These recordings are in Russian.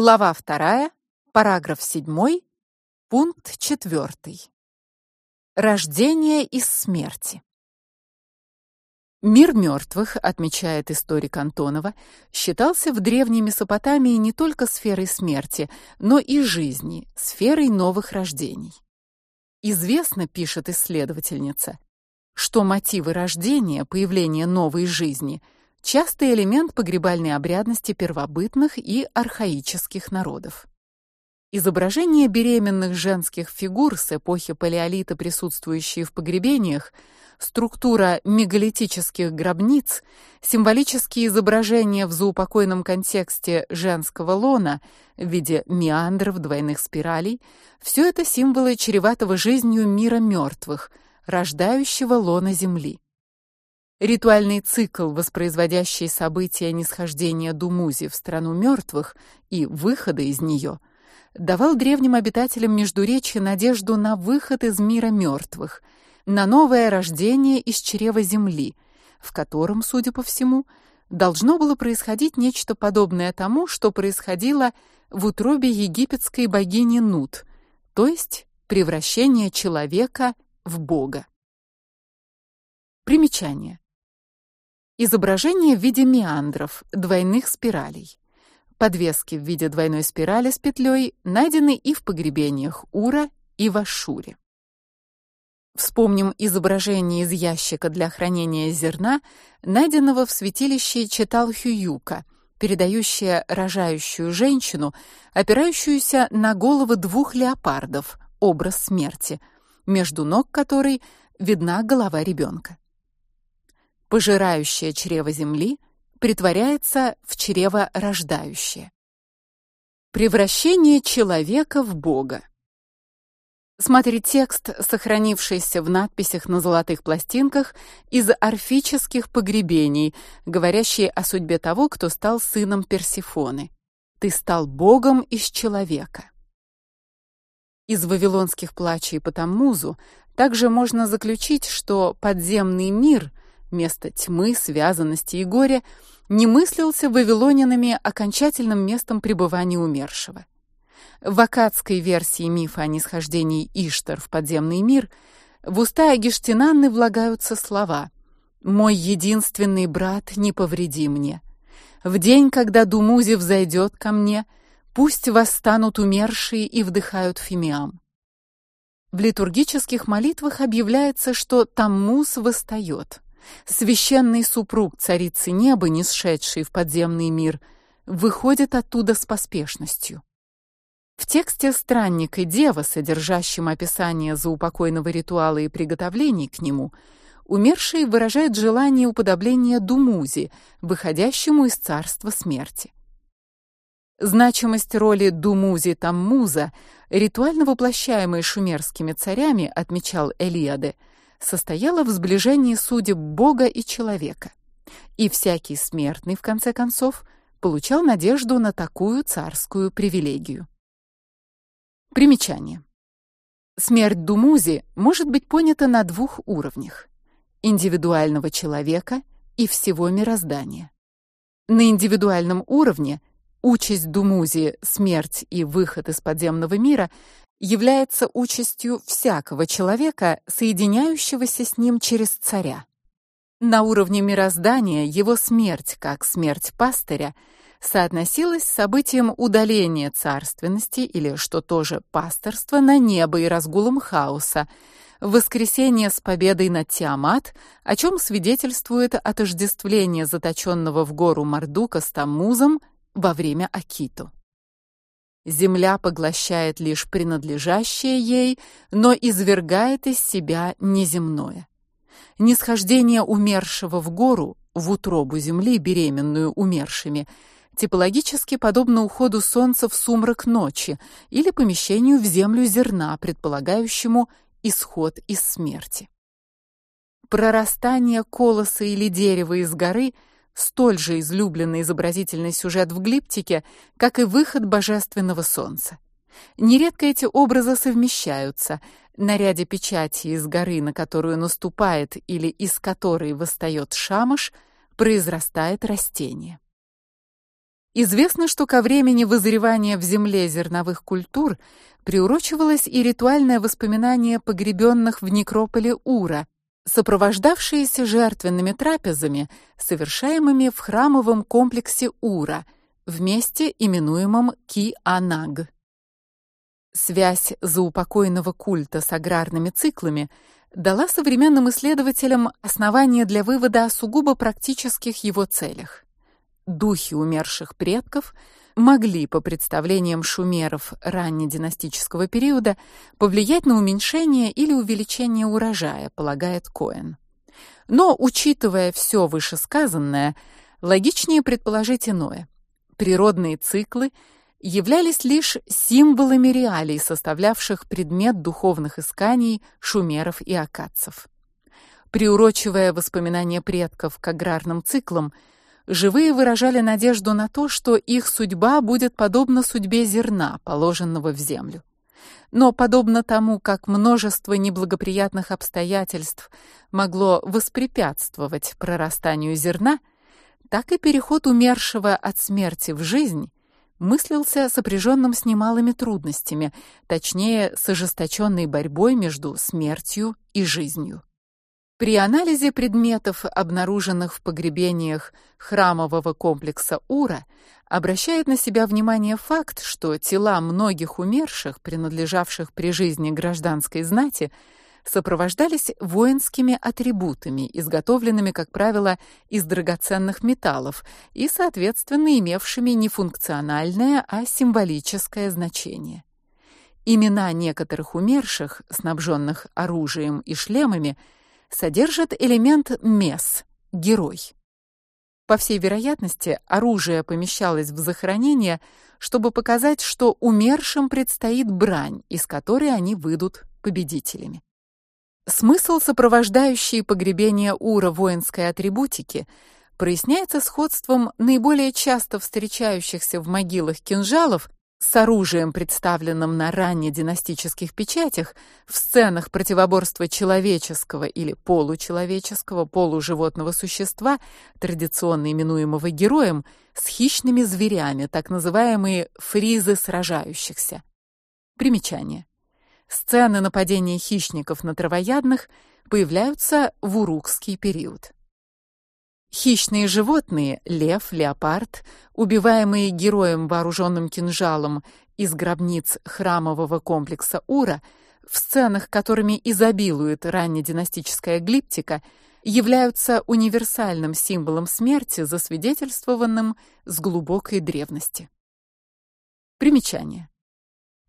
Глава 2, параграф 7, пункт 4. Рождение из смерти. Мир мертвых, отмечает историк Антонова, считался в древней Месопотамии не только сферой смерти, но и жизни, сферой новых рождений. Известно, пишет исследовательница, что мотивы рождения, появления новой жизни – частый элемент погребальной обрядности первобытных и архаических народов. Изображения беременных женских фигур с эпохи палеолита, присутствующие в погребениях, структура мегалитических гробниц, символические изображения в заупокойном контексте женского лона в виде меандров, двойных спиралей все это символы чреватого жизнью мира мертвых, рождающего лона земли. Ритуальный цикл, воспроизводящий события нисхождения Думузи в страну мертвых и выхода из нее, давал древним обитателям Междуречья надежду на выход из мира мертвых, на новое рождение из чрева земли, в котором, судя по всему, должно было происходить нечто подобное тому, что происходило в утробе египетской богини Нут, то есть превращение человека в бога. Примечание. Изображение в виде меандров, двойных спиралей. Подвески в виде двойной спирали с петлей найдены и в погребениях Ура и в Ашуре. Вспомним изображение из ящика для хранения зерна, найденного в святилище Читал-Хююка, передающее рожающую женщину, опирающуюся на головы двух леопардов, образ смерти, между ног которой видна голова ребенка пожирающее чрево земли притворяется в чрево рождающее. Превращение человека в бога. Смотри текст, сохранившийся в надписях на золотых пластинках из орфических погребений, говорящий о судьбе того, кто стал сыном Персефоны. Ты стал богом из человека. Из вавилонских плачей по Таммузу также можно заключить, что подземный мир — место тьмы, связанности и горя, не мыслился вавилонянами окончательным местом пребывания умершего. В аккадской версии мифа о нисхождении Иштар в подземный мир в уста Агиштинанны влагаются слова: "Мой единственный брат, не повреди мне. В день, когда Думузи взойдет ко мне, пусть восстанут умершие и вдыхают фимиам". В литургических молитвах объявляется, что Таммуз восстает священный супруг царицы неба, не сшедший в подземный мир, выходит оттуда с поспешностью. В тексте Странник и дева, содержащем описание заупокойного ритуала и приготовлений к нему, умерший выражает желание уподобления Думузи, выходящему из царства смерти. Значимость роли Думузи Таммуза, ритуально воплощаемой шумерскими царями, отмечал Элиаде, состояла в сближении судеб Бога и человека. И всякий смертный в конце концов получал надежду на такую царскую привилегию. Примечание. Смерть Думузи может быть понята на двух уровнях: индивидуального человека и всего мироздания. На индивидуальном уровне участь Думузи, смерть и выход из подземного мира является участью всякого человека, соединяющегося с ним через царя. На уровне мироздания его смерть, как смерть пастыря, соотносилась с событием удаления царственности или что тоже пасторства на небо и разгулом хаоса, воскресение с победой над Тиамат, о чем свидетельствует отождествление заточенного в гору Мардука с Таммузом во время Акиту. Земля поглощает лишь принадлежащее ей, но извергает из себя неземное. Нисхождение умершего в гору, в утробу земли, беременную умершими, типологически подобно уходу солнца в сумрак ночи или помещению в землю зерна, предполагающему исход из смерти. Прорастание колоса или дерева из горы – столь же излюбленный изобразительный сюжет в глиптике, как и выход божественного солнца. Нередко эти образы совмещаются. На ряде печати из горы, на которую наступает или из которой восстает шамаш, произрастает растение. Известно, что ко времени вызревания в земле зерновых культур приурочивалось и ритуальное воспоминание погребенных в некрополе Ура, сопровождавшееся жертвенными трапезами, совершаемыми в храмовом комплексе Ура, в месте именуемом Ки-Анаг. Связь заупокойного культа с аграрными циклами дала современным исследователям основания для вывода о сугубо практических его целях. Духи умерших предков могли, по представлениям шумеров раннединастического периода, повлиять на уменьшение или увеличение урожая, полагает Коэн. Но, учитывая все вышесказанное, логичнее предположить иное. Природные циклы являлись лишь символами реалий, составлявших предмет духовных исканий шумеров и аккадцев. Приурочивая воспоминания предков к аграрным циклам, живые выражали надежду на то, что их судьба будет подобна судьбе зерна, положенного в землю. Но подобно тому, как множество неблагоприятных обстоятельств могло воспрепятствовать прорастанию зерна, так и переход умершего от смерти в жизнь мыслился сопряженным с немалыми трудностями, точнее, с ожесточенной борьбой между смертью и жизнью. При анализе предметов, обнаруженных в погребениях храмового комплекса Ура, обращает на себя внимание факт, что тела многих умерших, принадлежавших при жизни гражданской знати, сопровождались воинскими атрибутами, изготовленными, как правило, из драгоценных металлов и, соответственно, имевшими не функциональное, а символическое значение. Имена некоторых умерших, снабженных оружием и шлемами, содержат элемент мес герой. По всей вероятности, оружие помещалось в захоронение, чтобы показать, что умершим предстоит брань, из которой они выйдут победителями. Смысл сопровождающей погребение ура воинской атрибутики проясняется сходством наиболее часто встречающихся в могилах кинжалов с оружием, представленным на раннединастических печатях, в сценах противоборства человеческого или получеловеческого, полуживотного существа, традиционно именуемого героем, с хищными зверями, так называемые фризы сражающихся. Примечание. Сцены нападения хищников на травоядных появляются в урукский период. Хищные животные лев, леопард, убиваемые героем вооруженным кинжалом из гробниц храмового комплекса Ура, в сценах, которыми изобилует раннединастическая глиптика, являются универсальным символом смерти, засвидетельствованным с глубокой древности. Примечание.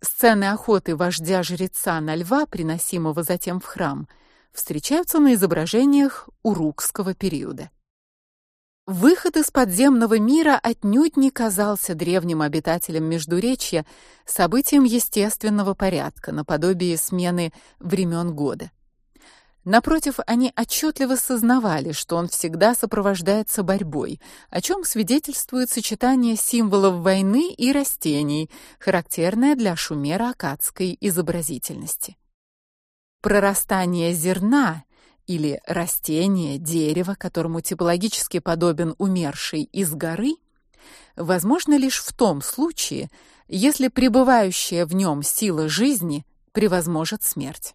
Сцены охоты вождя-жреца на льва, приносимого затем в храм, встречаются на изображениях урукского периода. Выход из подземного мира отнюдь не казался древним обитателям Междуречья событием естественного порядка, наподобие смены времен года. Напротив, они отчетливо сознавали, что он всегда сопровождается борьбой, о чем свидетельствует сочетание символов войны и растений, характерное для шумеро-аккадской изобразительности. Прорастание зерна или растение, дерево, которому типологически подобен умерший из горы, возможно лишь в том случае, если пребывающая в нем сила жизни превозможет смерть.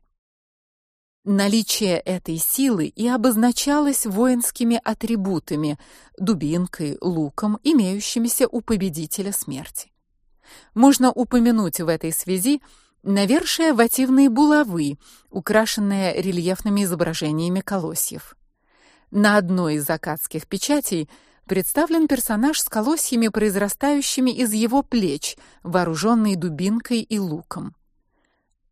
Наличие этой силы и обозначалось воинскими атрибутами: дубинкой, луком, имеющимися у победителя смерти. Можно упомянуть в этой связи навершие вативные булавы, украшенные рельефными изображениями колосьев. На одной из закатских печатей представлен персонаж с колосьями, произрастающими из его плеч, вооруженный дубинкой и луком.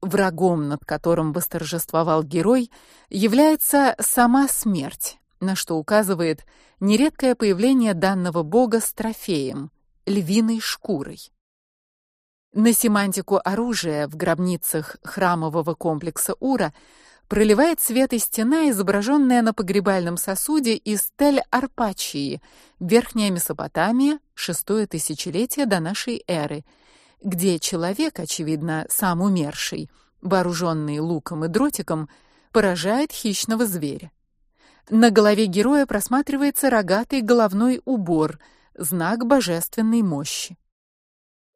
Врагом, над которым восторжествовал герой, является сама смерть, на что указывает нередкое появление данного бога с трофеем львиной шкурой. На семантику оружия в гробницах храмового комплекса Ура проливает свет и стена, изображенная на погребальном сосуде из Тель-Арпачии, Верхняя Месопотамия, шестое тысячелетие до нашей эры, где человек, очевидно, сам умерший, вооруженный луком и дротиком, поражает хищного зверя. На голове героя просматривается рогатый головной убор, знак божественной мощи.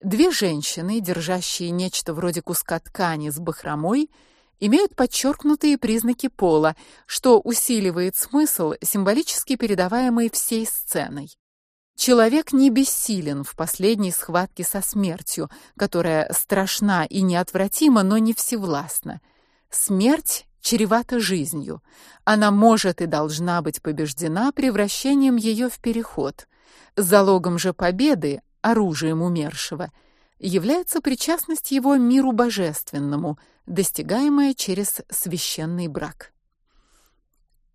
Две женщины, держащие нечто вроде куска ткани с бахромой, имеют подчеркнутые признаки пола, что усиливает смысл, символически передаваемый всей сценой. Человек не бессилен в последней схватке со смертью, которая страшна и неотвратима, но не всевластна. Смерть чревата жизнью. Она может и должна быть побеждена превращением ее в переход. Залогом же победы оружием умершего, является причастность его миру божественному, достигаемая через священный брак.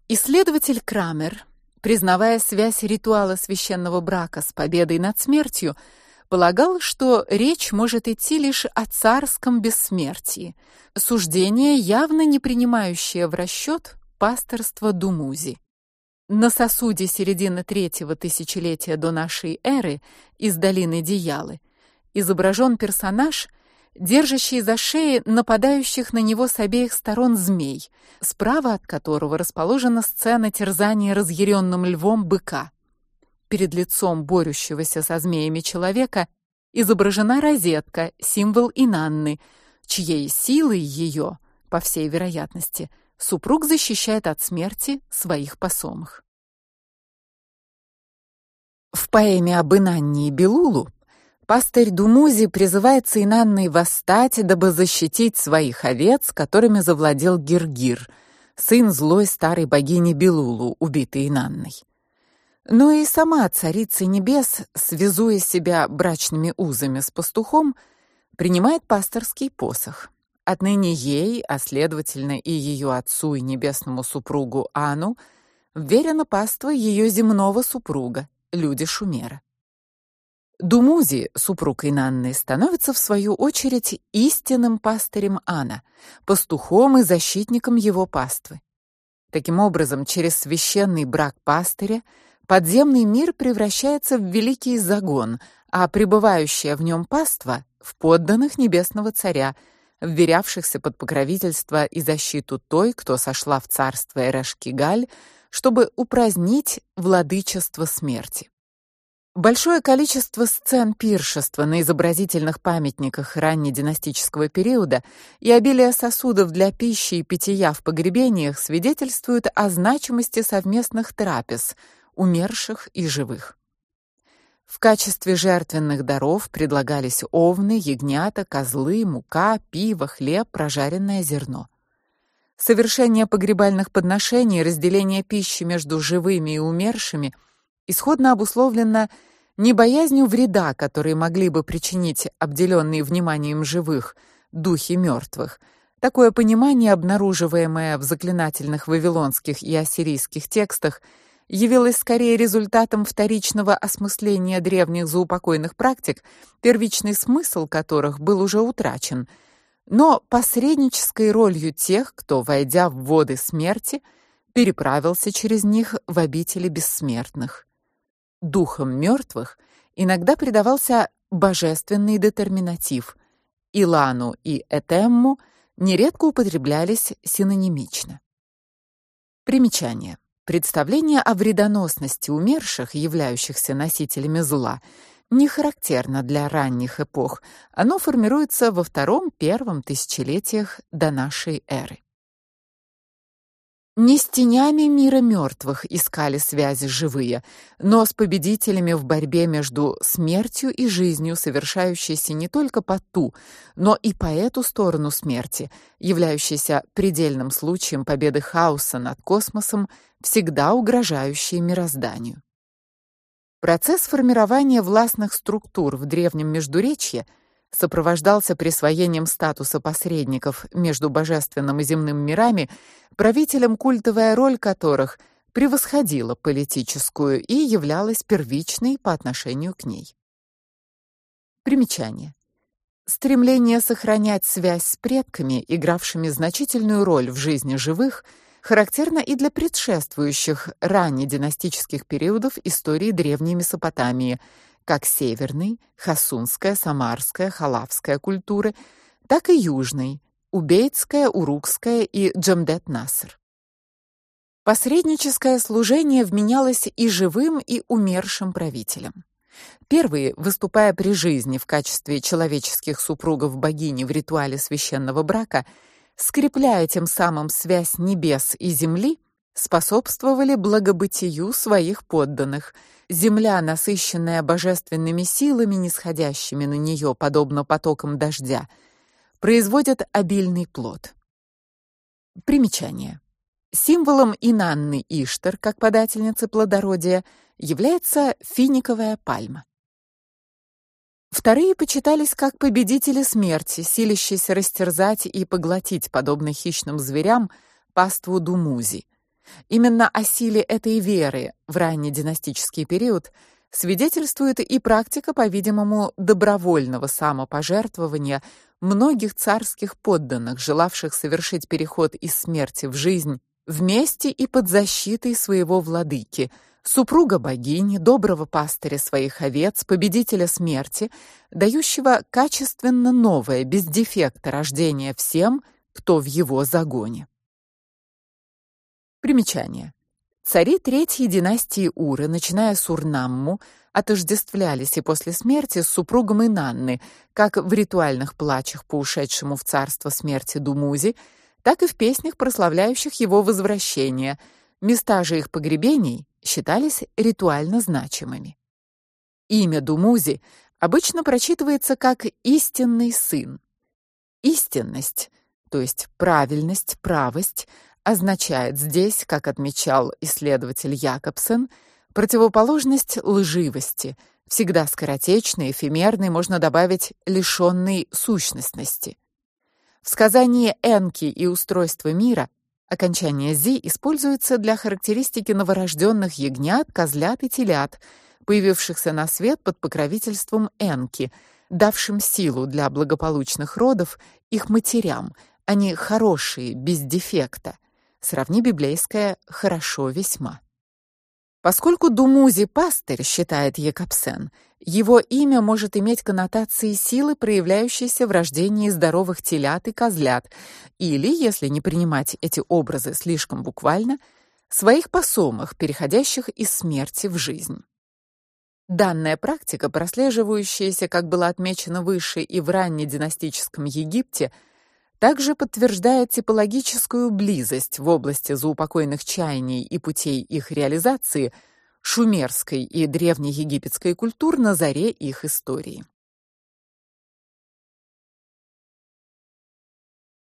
Исследователь Крамер, признавая связь ритуала священного брака с победой над смертью, полагал, что речь может идти лишь о царском бессмертии, суждение, явно не принимающее в расчет пасторство Думузи. На сосуде середины третьего тысячелетия до нашей эры из долины Диялы изображен персонаж, держащий за шеи нападающих на него с обеих сторон змей, справа от которого расположена сцена терзания разъяренным львом быка. Перед лицом борющегося со змеями человека изображена розетка, символ Инанны, чьей силой ее, по всей вероятности, супруг защищает от смерти своих посомых. В поэме об Инанне и Белулу пастырь Думузи призывается Инанной восстать, дабы защитить своих овец, которыми завладел Гиргир, сын злой старой богини Белулу, убитой Инанной. Но и сама царица небес, связуя себя брачными узами с пастухом, принимает пасторский посох. Отныне ей, а следовательно и ее отцу и небесному супругу Ану, вверено паство ее земного супруга, люди Шумера. Думузи, супруг Инанны, становится в свою очередь истинным пастырем Ана, пастухом и защитником его паствы. Таким образом, через священный брак пастыря подземный мир превращается в великий загон, а пребывающая в нем паства в подданных небесного царя, вверявшихся под покровительство и защиту той, кто сошла в царство Эрешкигаль, чтобы упразднить владычество смерти. Большое количество сцен пиршества на изобразительных памятниках раннединастического периода и обилие сосудов для пищи и питья в погребениях свидетельствуют о значимости совместных трапез умерших и живых. В качестве жертвенных даров предлагались овны, ягнята, козлы, мука, пиво, хлеб, прожаренное зерно. Совершение погребальных подношений, разделение пищи между живыми и умершими исходно обусловлено не боязнью вреда, который могли бы причинить обделенные вниманием живых духи мертвых. Такое понимание, обнаруживаемое в заклинательных вавилонских и ассирийских текстах, явилось скорее результатом вторичного осмысления древних заупокойных практик, первичный смысл которых был уже утрачен, но посреднической ролью тех, кто, войдя в воды смерти, переправился через них в обители бессмертных. Духам мертвых иногда придавался божественный детерминатив. Илану и Этемму нередко употреблялись синонимично. Примечание. Представление о вредоносности умерших, являющихся носителями зла, не характерно для ранних эпох. Оно формируется во втором-первом тысячелетиях до нашей эры. Не с тенями мира мертвых искали связи живые, но с победителями в борьбе между смертью и жизнью, совершающейся не только по ту, но и по эту сторону смерти, являющейся предельным случаем победы хаоса над космосом всегда угрожающие мирозданию. Процесс формирования властных структур в древнем Междуречье сопровождался присвоением статуса посредников между божественным и земным мирами, правителям культовая роль которых превосходила политическую и являлась первичной по отношению к ней. Примечание. Стремление сохранять связь с предками, игравшими значительную роль в жизни живых, характерно и для предшествующих раннединастических периодов истории древней Месопотамии, как северной, хасунская, самарская, халавская культуры, так и южной, убейцкая, урукская и Джамдет-Наср. Посредническое служение вменялось и живым, и умершим правителям. Первые, выступая при жизни в качестве человеческих супругов богини в ритуале священного брака, скрепляя тем самым связь небес и земли, способствовали благобытию своих подданных. Земля, насыщенная божественными силами, нисходящими на нее подобно потокам дождя, производит обильный плод. Примечание. Символом Инанны Иштар, как подательницы плодородия, является финиковая пальма. Вторые почитались как победители смерти, силящиеся растерзать и поглотить, подобно хищным зверям, паству Думузи. Именно о силе этой веры в ранний династический период свидетельствует и практика, по-видимому, добровольного самопожертвования многих царских подданных, желавших совершить переход из смерти в жизнь вместе и под защитой своего владыки, супруга богини, доброго пастыря своих овец, победителя смерти, дающего качественно новое, без дефекта рождение всем, кто в его загоне. Примечание. Цари третьей династии Уры, начиная с Урнамму, отождествлялись и после смерти с супругом Инанны, как в ритуальных плачах по ушедшему в царство смерти Думузи, так и в песнях, прославляющих его возвращение. Места же их погребений считались ритуально значимыми. Имя Думузи обычно прочитывается как истинный сын. Истинность, то есть правильность, правость означает здесь, как отмечал исследователь Якобсен, противоположность лживости, всегда скоротечной, эфемерной, можно добавить лишённой сущностности. В сказании Энки и устройство мира окончание зи используется для характеристики новорожденных ягнят, козлят и телят, появившихся на свет под покровительством Энки, давшим силу для благополучных родов их матерям. Они хорошие, без дефекта. Сравни библейское хорошо весьма. Поскольку Думузи пастырь, считает Якобсен, его имя может иметь коннотации силы, проявляющейся в рождении здоровых телят и козлят, или, если не принимать эти образы слишком буквально, своих посомах, переходящих из смерти в жизнь. Данная практика, прослеживающаяся, как было отмечено выше, и в раннединастическом Египте, также подтверждает типологическую близость в области заупокойных чаяний и путей их реализации шумерской и древнеегипетской культур на заре их истории.